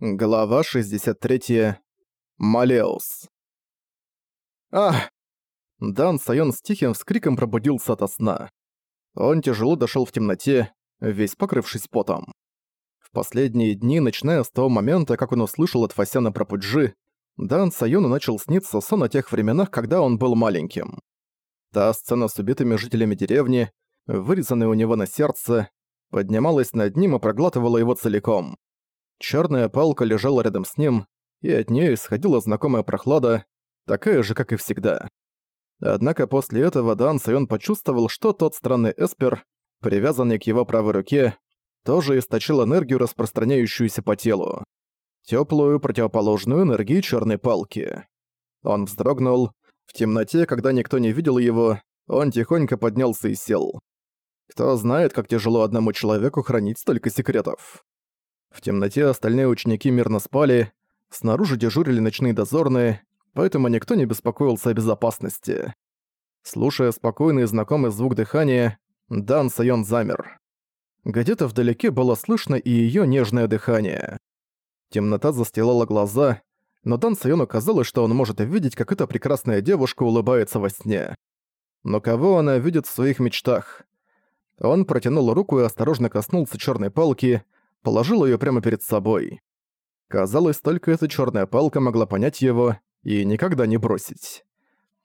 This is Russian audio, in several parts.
Глава 63. Малеус. Ах! Дан Сайон с тихим вскриком пробудился ото сна. Он тяжело дошёл в темноте, весь покрывшись потом. В последние дни, начиная с того момента, как он услышал от Фасяна про Пуджи, Дан Сайону начал сниться сон о тех временах, когда он был маленьким. Та сцена с убитыми жителями деревни, вырезанная у него на сердце, поднималась над ним и проглатывала его целиком. Черная палка лежала рядом с ним, и от нее исходила знакомая прохлада, такая же, как и всегда. Однако после этого Дан Сайон почувствовал, что тот странный эспер, привязанный к его правой руке, тоже источил энергию, распространяющуюся по телу. Теплую, противоположную энергии черной палки. Он вздрогнул. В темноте, когда никто не видел его, он тихонько поднялся и сел. Кто знает, как тяжело одному человеку хранить столько секретов. В темноте остальные ученики мирно спали, снаружи дежурили ночные дозорные, поэтому никто не беспокоился о безопасности. Слушая спокойный и знакомый звук дыхания, Дан Сайон замер. Где-то вдалеке было слышно и её нежное дыхание. Темнота застилала глаза, но Дан Сайону казалось, что он может видеть, как эта прекрасная девушка улыбается во сне. Но кого она видит в своих мечтах? Он протянул руку и осторожно коснулся чёрной палки, положил её прямо перед собой. Казалось, только эта чёрная палка могла понять его и никогда не бросить.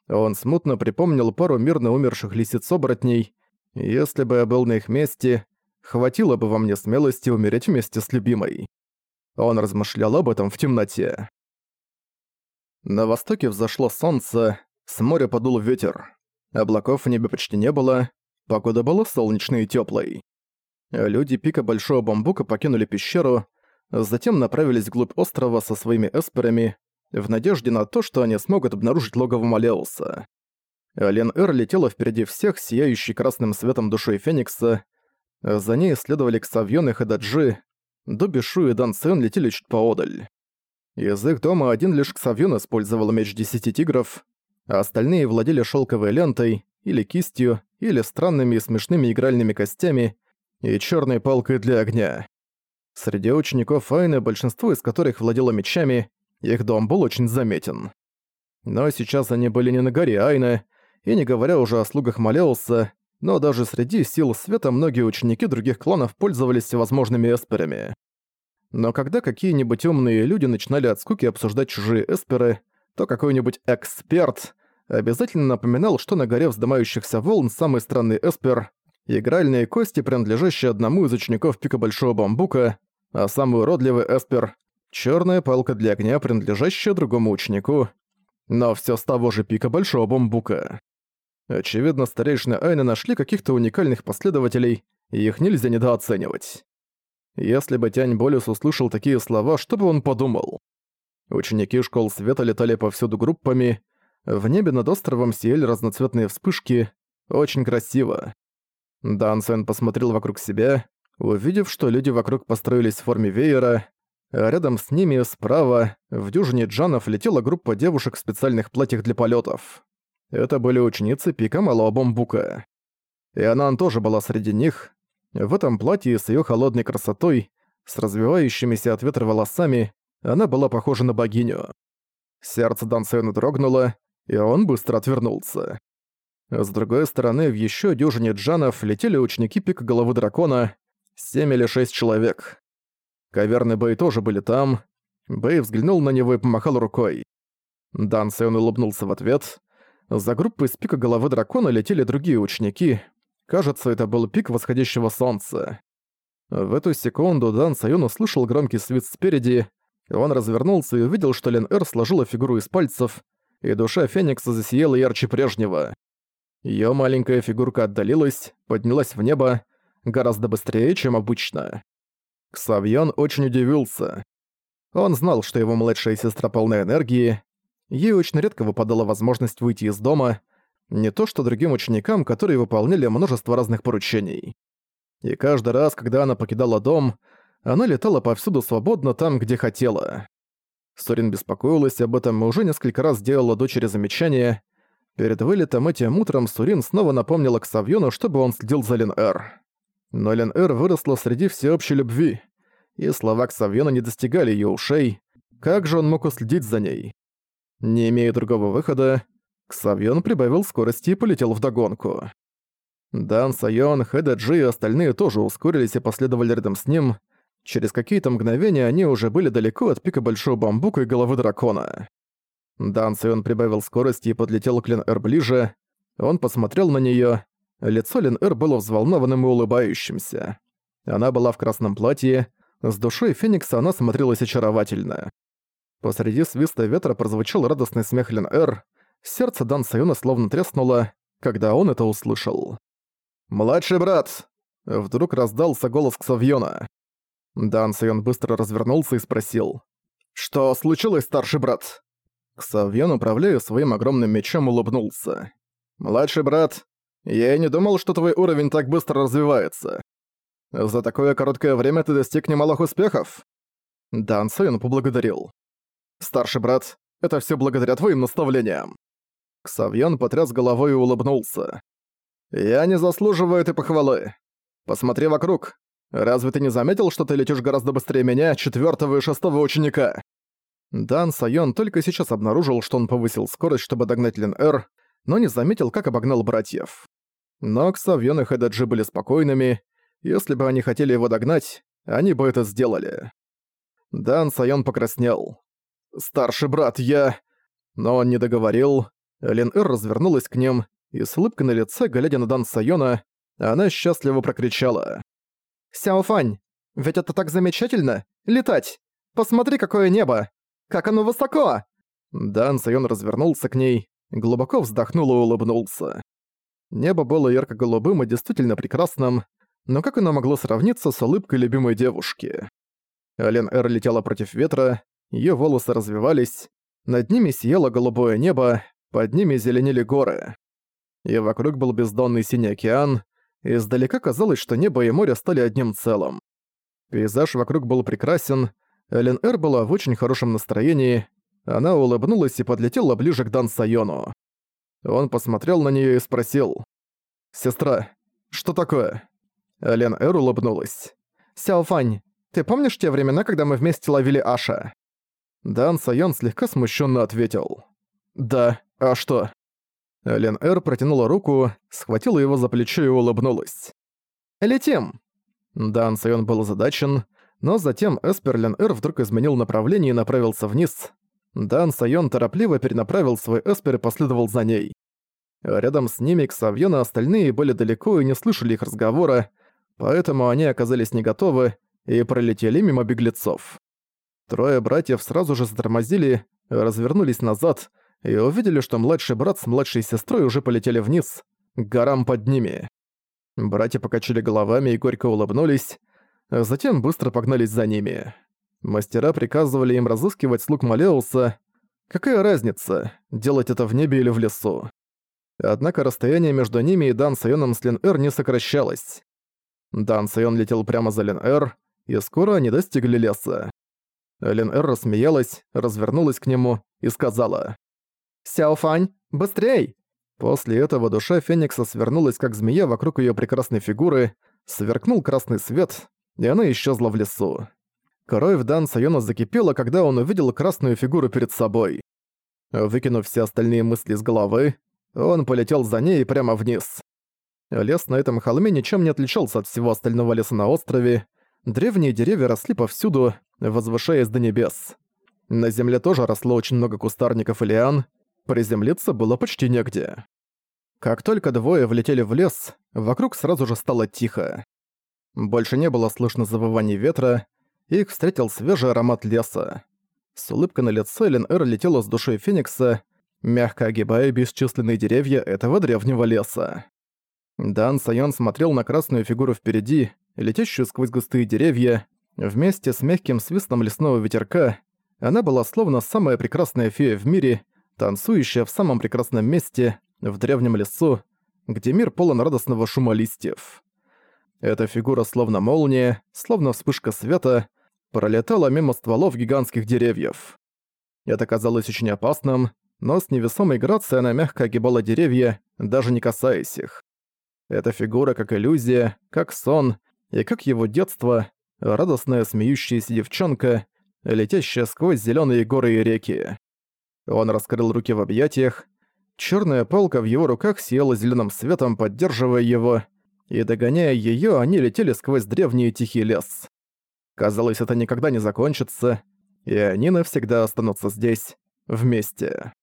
Он смутно припомнил пару мирно умерших лисиц-оборотней. Если бы я был на их месте, хватило бы во мне смелости умереть вместе с любимой. Он размышлял об этом в темноте. На востоке взошло солнце, с моря подул ветер. Облаков в небе почти не было, погода была солнечной и тёплой. Люди пика Большого Бамбука покинули пещеру, затем направились вглубь острова со своими эсперами, в надежде на то, что они смогут обнаружить логово Малеуса. Лен Эр летела впереди всех, сияющей красным светом душой Феникса. За ней следовали Ксавьон и Хададжи. Добишу и Дан Цен летели чуть поодаль. Из их дома один лишь Ксавьон использовал меч Десяти Тигров, а остальные владели шелковой лентой, или кистью, или странными и смешными игральными костями, и черной палкой для огня. Среди учеников Айны, большинство из которых владело мечами, их дом был очень заметен. Но сейчас они были не на горе Айны, и не говоря уже о слугах Малеуса, но даже среди сил света многие ученики других кланов пользовались всевозможными эсперами. Но когда какие-нибудь умные люди начинали от скуки обсуждать чужие эсперы, то какой-нибудь эксперт обязательно напоминал, что на горе вздымающихся волн самый странный эспер игральные кости, принадлежащие одному из учеников Пика Большого Бамбука, а самый уродливый эспер — черная палка для огня, принадлежащая другому ученику, но все с того же Пика Большого Бамбука. Очевидно, старейшины Айны нашли каких-то уникальных последователей, и их нельзя недооценивать. Если бы Тянь Болюс услышал такие слова, что бы он подумал? Ученики школ света летали повсюду группами, в небе над островом сияли разноцветные вспышки, очень красиво. Дан Сен посмотрел вокруг себя, увидев, что люди вокруг построились в форме веера, а рядом с ними, справа, в дюжине джанов летела группа девушек в специальных платьях для полетов. Это были ученицы пика Малого Бамбука. И Анан тоже была среди них. В этом платье с ее холодной красотой, с развивающимися от ветра волосами, она была похожа на богиню. Сердце Дан Сена дрогнуло, и он быстро отвернулся. С другой стороны, в еще дюжине джанов летели ученики пика головы дракона, семь или шесть человек. Каверны Бэй тоже были там. Бэй взглянул на него и помахал рукой. Дан Сэйон улыбнулся в ответ. За группой с пика головы дракона летели другие ученики. Кажется, это был пик восходящего солнца. В эту секунду Дан Сайон услышал громкий свист спереди. Он развернулся и увидел, что Лен Эр сложила фигуру из пальцев, и душа Феникса засияла ярче прежнего. Её маленькая фигурка отдалилась, поднялась в небо гораздо быстрее, чем обычно. Ксавьон очень удивился. Он знал, что его младшая сестра полна энергии, ей очень редко выпадала возможность выйти из дома, не то что другим ученикам, которые выполняли множество разных поручений. И каждый раз, когда она покидала дом, она летала повсюду свободно там, где хотела. Сорин беспокоилась об этом и уже несколько раз делала дочери замечания, Перед вылетом этим утром Сурин снова напомнила Ксавьону, чтобы он следил за Лен-Эр. Но Лен-Эр выросла среди всеобщей любви. и слова Ксавьона не достигали её ушей. Как же он мог уследить за ней? Не имея другого выхода, Ксавьон прибавил скорости и полетел вдогонку. Дан Сайон, Хэда Джи и остальные тоже ускорились и последовали рядом с ним. Через какие-то мгновения они уже были далеко от пика Большого Бамбука и головы дракона. Дан Сайон прибавил скорости и подлетел к Лен Эр ближе. Он посмотрел на неё. Лицо Лен Эр было взволнованным и улыбающимся. Она была в красном платье, с душой Феникса она смотрелась очаровательно. Посреди свиста ветра прозвучал радостный смех Лен Эр. Сердце Дан Сайона словно треснуло, когда он это услышал. «Младший брат!» Вдруг раздался голос Ксавьона. Дан Сайон быстро развернулся и спросил. «Что случилось, старший брат?» Ксавьон, управляя своим огромным мечом, улыбнулся. «Младший брат, я и не думал, что твой уровень так быстро развивается. За такое короткое время ты достиг немалых успехов». Дан Сайон поблагодарил. «Старший брат, это все благодаря твоим наставлениям». Ксавьон потряс головой и улыбнулся. «Я не заслуживаю этой похвалы. Посмотри вокруг. Разве ты не заметил, что ты летишь гораздо быстрее меня, четвертого и шестого ученика?» Дан Сайон только сейчас обнаружил, что он повысил скорость, чтобы догнать Лин Эр, но не заметил, как обогнал братьев. Но Ксавьон и Хэдаджи были спокойными. Если бы они хотели его догнать, они бы это сделали. Дан Сайон покраснел. «Старший брат, я...» Но он не договорил. Лин Эр развернулась к ним, и с улыбкой на лице, глядя на Дан Сайона, она счастливо прокричала. «Сяофань, ведь это так замечательно! Летать! Посмотри, какое небо! Как оно высоко!» Дан Сайон развернулся к ней, глубоко вздохнул и улыбнулся. Небо было ярко-голубым и действительно прекрасным, но как оно могло сравниться с улыбкой любимой девушки? Ален Эр летела против ветра, ее волосы развивались, над ними сияло голубое небо, под ними зеленели горы. И вокруг был бездонный синий океан, и издалека казалось, что небо и море стали одним целым. Пейзаж вокруг был прекрасен, Элен Эр была в очень хорошем настроении, она улыбнулась и подлетела ближе к Дан Сайону. Он посмотрел на неё и спросил. «Сестра, что такое?» Элен Эр улыбнулась. «Сяофань, ты помнишь те времена, когда мы вместе ловили Аша?» Дан Сайон слегка смущенно ответил. «Да, а что?» Элен Эр протянула руку, схватила его за плечо и улыбнулась. «Летим!» Дан Сайон был озадачен, но затем Эсперлен Эр вдруг изменил направление и направился вниз. Дан Сайон торопливо перенаправил свой Эспер и последовал за ней. Рядом с ними Ксавьон и остальные были далеко и не слышали их разговора, поэтому они оказались не готовы и пролетели мимо беглецов. Трое братьев сразу же затормозили, развернулись назад и увидели, что младший брат с младшей сестрой уже полетели вниз, к горам под ними. Братья покачали головами и горько улыбнулись, затем быстро погнались за ними. Мастера приказывали им разыскивать слуг Малеуса. Какая разница, делать это в небе или в лесу? Однако расстояние между ними и Дан Сайоном с Лин-Эр не сокращалось. Дан Сайон летел прямо за Лин-Эр, и скоро они достигли леса. Лин-Эр рассмеялась, развернулась к нему и сказала «Сяофань, быстрей!» После этого душа Феникса свернулась как змея вокруг ее прекрасной фигуры, сверкнул красный свет, и она исчезла в лесу. Кровь Дан Сайона закипела, когда он увидел красную фигуру перед собой. Выкинув все остальные мысли с головы, он полетел за ней прямо вниз. Лес на этом холме ничем не отличался от всего остального леса на острове. Древние деревья росли повсюду, возвышаясь до небес. На земле тоже росло очень много кустарников и лиан, приземлиться было почти негде. Как только двое влетели в лес, вокруг сразу же стало тихо. Больше не было слышно завываний ветра, их встретил свежий аромат леса. С улыбкой на лице Элен Эр летела с душой Феникса, мягко огибая бесчисленные деревья этого древнего леса. Дан Сайон смотрел на красную фигуру впереди, летящую сквозь густые деревья, вместе с мягким свистом лесного ветерка, она была словно самая прекрасная фея в мире, танцующая в самом прекрасном месте, в древнем лесу, где мир полон радостного шума листьев. Эта фигура словно молния, словно вспышка света, пролетала мимо стволов гигантских деревьев. Это казалось очень опасным, но с невесомой грацией она мягко огибала деревья, даже не касаясь их. Эта фигура как иллюзия, как сон и как его детство, радостная смеющаяся девчонка, летящая сквозь зеленые горы и реки. Он раскрыл руки в объятиях, черная палка в его руках сияла зеленым светом, поддерживая его, и догоняя ее, они летели сквозь древний тихий лес. Казалось, это никогда не закончится, и они навсегда останутся здесь, вместе.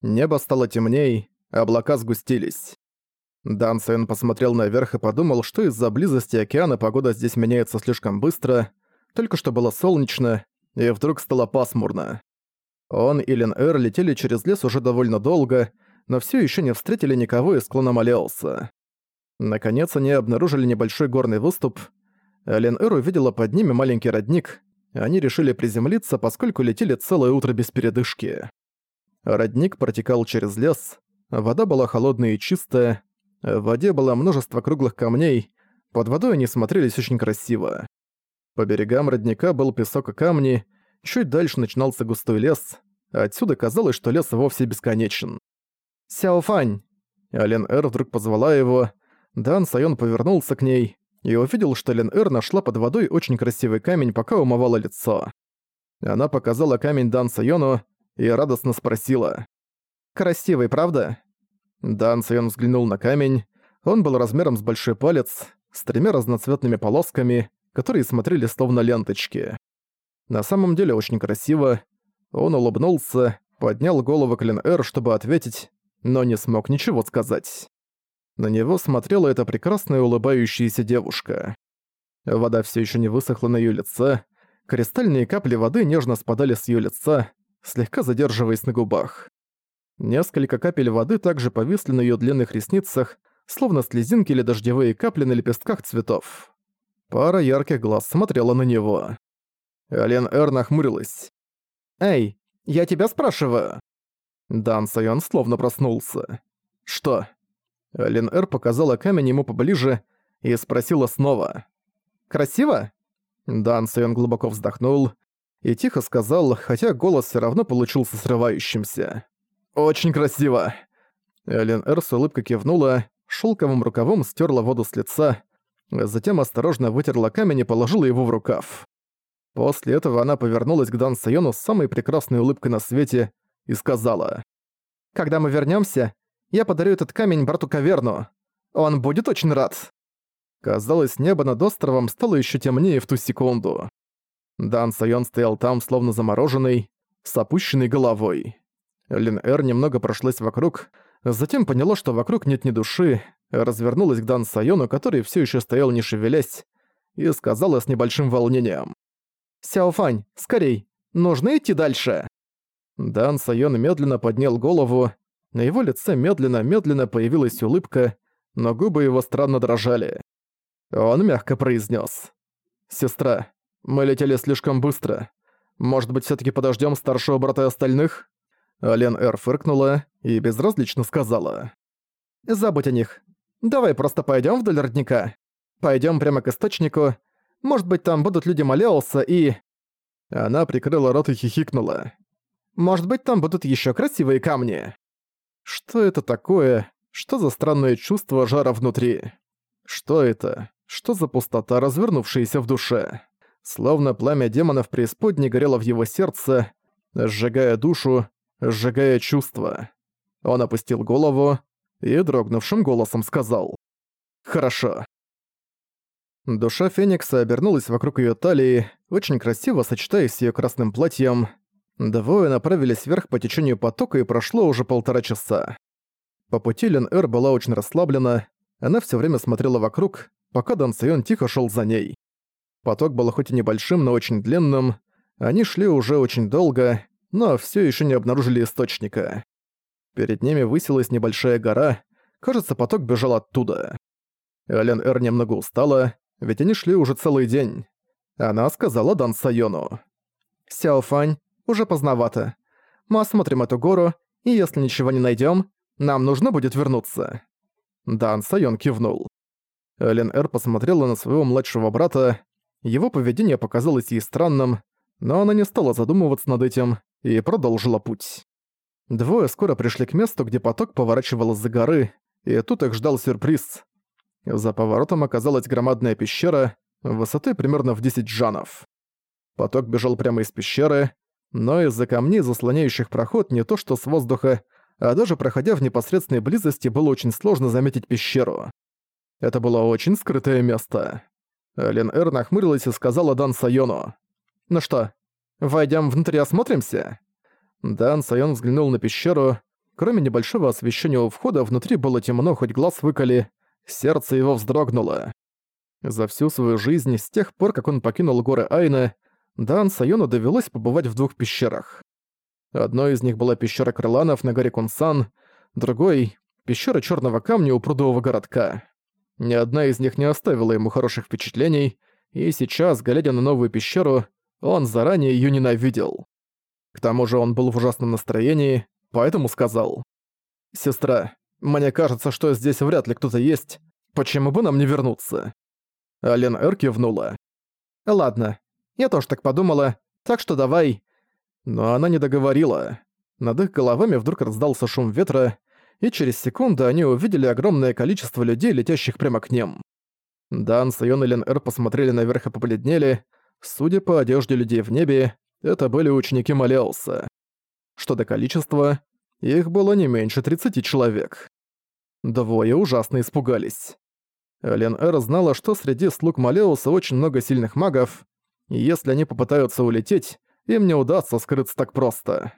Небо стало темней, облака сгустились. Дан Сэн посмотрел наверх и подумал, что из-за близости океана погода здесь меняется слишком быстро, только что было солнечно, и вдруг стало пасмурно. Он и Лен Эр летели через лес уже довольно долго, но все еще не встретили никого из клана Малеуса. Наконец они обнаружили небольшой горный выступ. Лен Эр увидела под ними маленький родник. Они решили приземлиться, поскольку летели целое утро без передышки. Родник протекал через лес, вода была холодная и чистая, в воде было множество круглых камней, под водой они смотрелись очень красиво. По берегам родника был песок и камни, чуть дальше начинался густой лес, отсюда казалось, что лес вовсе бесконечен. «Сяофань!» Ален Эр вдруг позвала его, Дан Сайон повернулся к ней и увидел, что Лен Эр нашла под водой очень красивый камень, пока умывала лицо. Она показала камень Дан Сайону и радостно спросила. «Красивый, правда?» Дан Сайон взглянул на камень. Он был размером с большой палец, с тремя разноцветными полосками, которые смотрели словно ленточки. На самом деле очень красиво. Он улыбнулся, поднял голову к Лен-Эр, чтобы ответить, но не смог ничего сказать. На него смотрела эта прекрасная улыбающаяся девушка. Вода все еще не высохла на ее лице, кристальные капли воды нежно спадали с ее лица, слегка задерживаясь на губах. Несколько капель воды также повисли на ее длинных ресницах, словно слезинки или дождевые капли на лепестках цветов. Пара ярких глаз смотрела на него. Ален Эр нахмурилась. «Эй, я тебя спрашиваю!» Дан Сайон словно проснулся. «Что?» Ален Эр показала камень ему поближе и спросила снова. «Красиво?» Дан Сайон глубоко вздохнул и тихо сказал, хотя голос все равно получился срывающимся. «Очень красиво!» Эллен Эр с улыбкой кивнула, шелковым рукавом стерла воду с лица, затем осторожно вытерла камень и положила его в рукав. После этого она повернулась к Дан Сайону с самой прекрасной улыбкой на свете и сказала. «Когда мы вернёмся, я подарю этот камень брату Каверну. Он будет очень рад». Казалось, небо над островом стало ещё темнее в ту секунду. Дан Сайон стоял там, словно замороженный, с опущенной головой. Лин Эр немного прошлась вокруг, затем поняла, что вокруг нет ни души, развернулась к Дан Сайону, который все еще стоял не шевелясь, и сказала с небольшим волнением. «Сяофань, скорей, нужно идти дальше!» Дан Сайон медленно поднял голову, на его лице медленно-медленно появилась улыбка, но губы его странно дрожали. Он мягко произнес: «Сестра, мы летели слишком быстро. Может быть, все таки подождем старшего брата и остальных?» Ален Эр фыркнула и безразлично сказала. «Забудь о них. Давай просто пойдем вдоль родника. Пойдем прямо к источнику. Может быть, там будут люди Малеуса и...» Она прикрыла рот и хихикнула. «Может быть, там будут еще красивые камни». Что это такое? Что за странное чувство жара внутри? Что это? Что за пустота, развернувшаяся в душе? Словно пламя демонов преисподней горело в его сердце, сжигая душу, сжигая чувства. Он опустил голову и дрогнувшим голосом сказал «Хорошо». Душа Феникса обернулась вокруг её талии, очень красиво сочетаясь с её красным платьем. Двое направились вверх по течению потока и прошло уже полтора часа. По пути Лен Эр была очень расслаблена, она всё время смотрела вокруг, пока Дан Сайон тихо шёл за ней. Поток был хоть и небольшим, но очень длинным, они шли уже очень долго, но все еще не обнаружили источника. Перед ними высилась небольшая гора, кажется, поток бежал оттуда. Элен Эр немного устала, ведь они шли уже целый день. Она сказала Дан Сайону. «Сяофань, уже поздновато. Мы осмотрим эту гору, и если ничего не найдем, нам нужно будет вернуться». Дан Сайон кивнул. Элен Эр посмотрела на своего младшего брата. Его поведение показалось ей странным, но она не стала задумываться над этим и продолжила путь. Двое скоро пришли к месту, где поток поворачивал из-за горы, и тут их ждал сюрприз. За поворотом оказалась громадная пещера, высотой примерно в 10 джанов. Поток бежал прямо из пещеры, но из-за камней, заслоняющих проход, не то что с воздуха, а даже проходя в непосредственной близости, было очень сложно заметить пещеру. Это было очень скрытое место. Лен Эр нахмурилась и сказала Дан Сайону. «Ну что, войдем внутрь и осмотримся?» Дан Сайон взглянул на пещеру. Кроме небольшого освещения у входа, внутри было темно, хоть глаз выколи. Сердце его вздрогнуло. За всю свою жизнь, с тех пор, как он покинул горы Айна, Дан Сайону довелось побывать в двух пещерах. Одной из них была пещера крыланов на горе Кунсан, другой — пещера черного камня у прудового городка. Ни одна из них не оставила ему хороших впечатлений, и сейчас, глядя на новую пещеру, он заранее ее ненавидел. К тому же он был в ужасном настроении, поэтому сказал. «Сестра, мне кажется, что здесь вряд ли кто-то есть. Почему бы нам не вернуться?» Ален Эр кивнула. «Ладно, я тоже так подумала, так что давай...» Но она не договорила. Над их головами вдруг раздался шум ветра, и через секунду они увидели огромное количество людей, летящих прямо к ним. Дан, Сайон и Лен Эр посмотрели наверх и побледнели. Судя по одежде людей в небе, это были ученики Малеуса. Что до количества, их было не меньше 30 человек. Двое ужасно испугались. Лен Эр знала, что среди слуг Малеуса очень много сильных магов, и если они попытаются улететь, им не удастся скрыться так просто.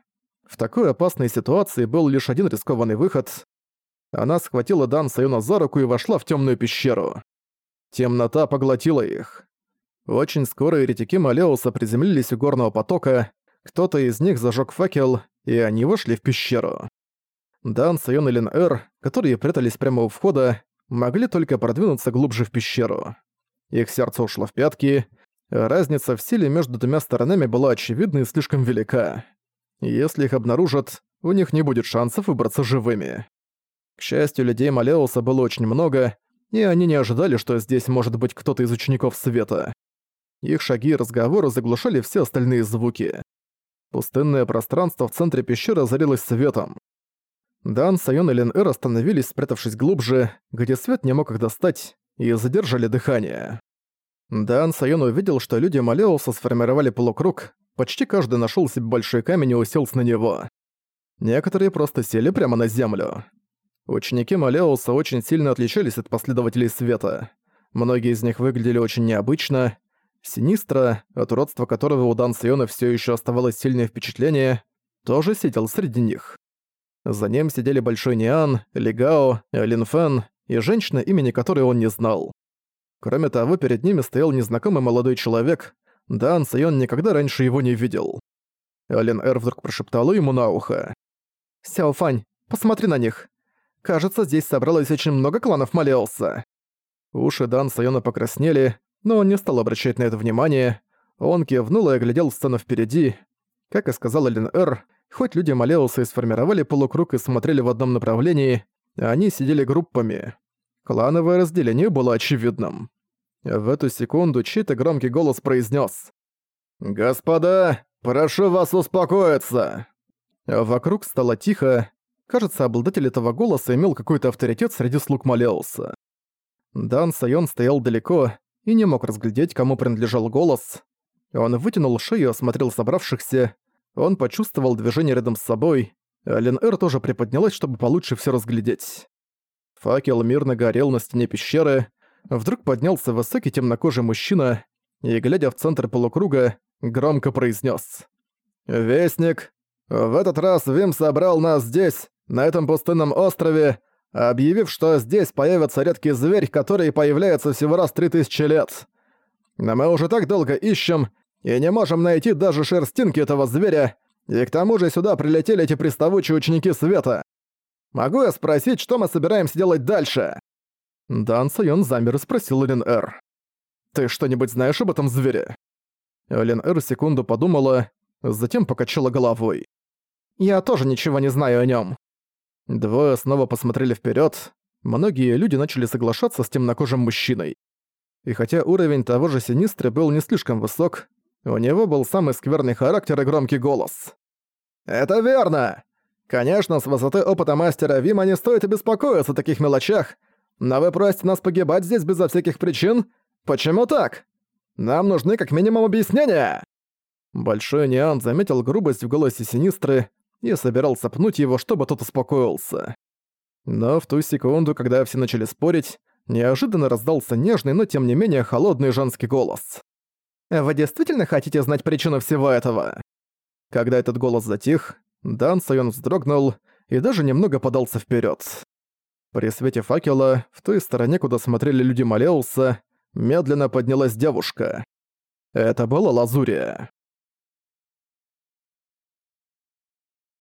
В такой опасной ситуации был лишь один рискованный выход. Она схватила Дан Сайона за руку и вошла в темную пещеру. Темнота поглотила их. Очень скоро еретики Малеуса приземлились у горного потока, кто-то из них зажег факел, и они вошли в пещеру. Дан, Сайон и Лин Эр, которые прятались прямо у входа, могли только продвинуться глубже в пещеру. Их сердце ушло в пятки, разница в силе между двумя сторонами была очевидна и слишком велика. Если их обнаружат, у них не будет шансов выбраться живыми. К счастью, людей Малеуса было очень много, и они не ожидали, что здесь может быть кто-то из учеников света. Их шаги и разговоры заглушали все остальные звуки. Пустынное пространство в центре пещеры озарилось светом. Дан, Сайон и Лен Эр остановились, спрятавшись глубже, где свет не мог их достать, и задержали дыхание. Дан Сайон увидел, что люди Малеуса сформировали полукруг, почти каждый нашел себе большой камень и уселся на него. Некоторые просто сели прямо на землю. Ученики Малеуса очень сильно отличались от последователей света. Многие из них выглядели очень необычно, Синистра, от уродства которого у Дан Сайона всё ещё оставалось сильное впечатление, тоже сидел среди них. За ним сидели Большой Ниан, Лигао, Линфен и женщина, имени которой он не знал. Кроме того, перед ними стоял незнакомый молодой человек, Дан Сайон никогда раньше его не видел. Ален Эр вдруг прошептала ему на ухо. «Сяофань, посмотри на них. Кажется, здесь собралось очень много кланов Малеуса». Уши Дан Сайона покраснели, но он не стал обращать на это внимание. Он кивнул и оглядел сцену впереди. Как и сказал Эллен Эр, хоть люди Малеуса и сформировали полукруг и смотрели в одном направлении, они сидели группами. Клановое разделение было очевидным. В эту секунду чей-то громкий голос произнес: «Господа, прошу вас успокоиться!» Вокруг стало тихо. Кажется, обладатель этого голоса имел какой-то авторитет среди слуг Малеуса. Дан Сайон стоял далеко, и не мог разглядеть, кому принадлежал голос. Он вытянул шею и осмотрел собравшихся. Он почувствовал движение рядом с собой. Лен Эр тоже приподнялась, чтобы получше все разглядеть. Факел мирно горел на стене пещеры. Вдруг поднялся высокий темнокожий мужчина и, глядя в центр полукруга, громко произнес: «Вестник, в этот раз Вим собрал нас здесь, на этом пустынном острове, объявив, что здесь появится редкий зверь, который появляется всего раз три тысячи лет. Но мы уже так долго ищем и не можем найти даже шерстинки этого зверя, и к тому же сюда прилетели эти приставучие ученики света. Могу я спросить, что мы собираемся делать дальше?» Дан Сайон замер и спросил Лин Эр. «Ты что-нибудь знаешь об этом звере?» Лин Эр секунду подумала, затем покачала головой. «Я тоже ничего не знаю о нем. Двое снова посмотрели вперед. Многие люди начали соглашаться с темнокожим мужчиной. И хотя уровень того же Синистры был не слишком высок, у него был самый скверный характер и громкий голос. «Это верно! Конечно, с высоты опыта мастера Вима не стоит и беспокоиться о таких мелочах, но вы просите нас погибать здесь безо всяких причин? Почему так? Нам нужны как минимум объяснения!» Большой Ниан заметил грубость в голосе Синистры и собирался пнуть его, чтобы тот успокоился. Но в ту секунду, когда все начали спорить, неожиданно раздался нежный, но тем не менее холодный женский голос. «Вы действительно хотите знать причину всего этого?» Когда этот голос затих, Дан Сайон вздрогнул и даже немного подался вперед. При свете факела, в той стороне, куда смотрели люди Малеуса, медленно поднялась девушка. Это была Лазурия.